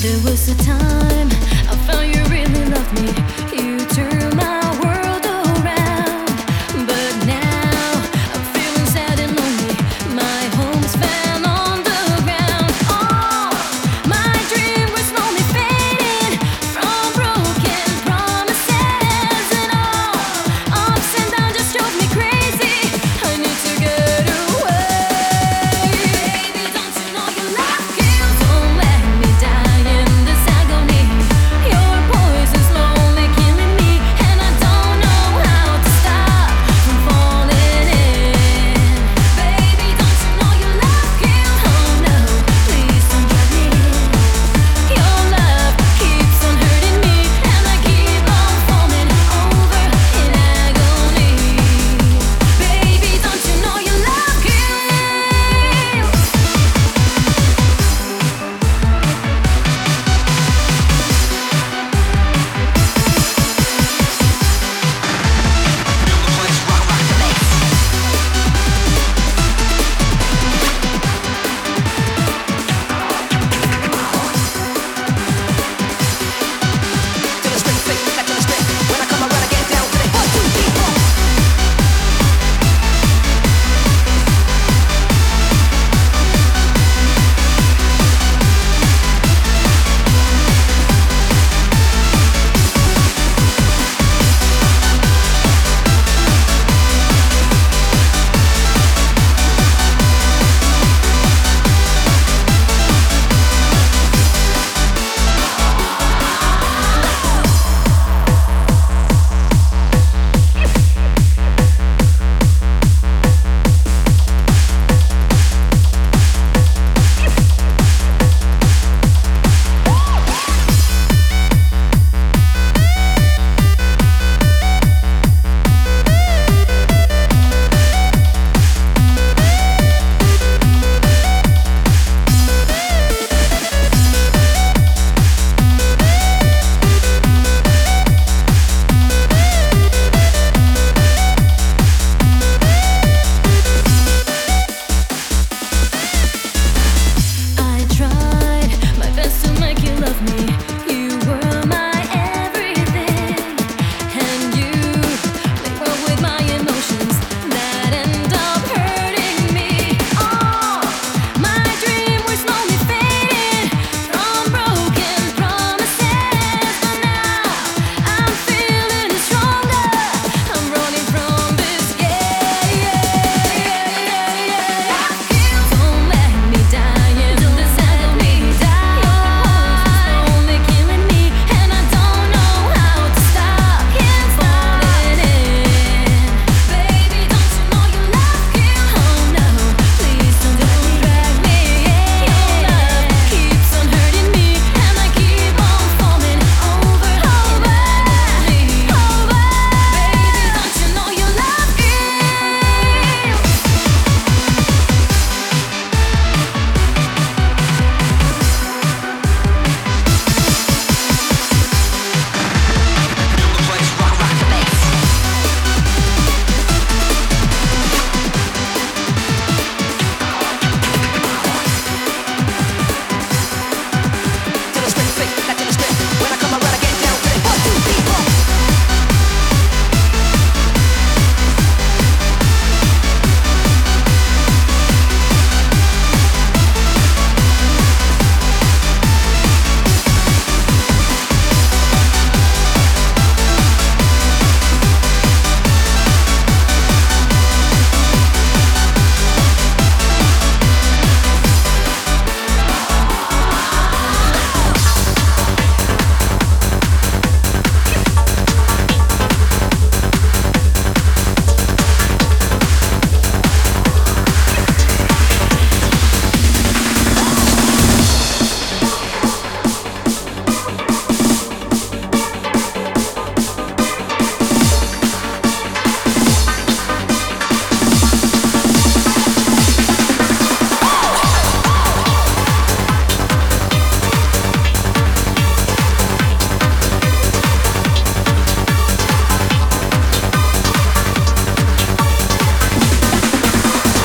There was a time I found you really loved me.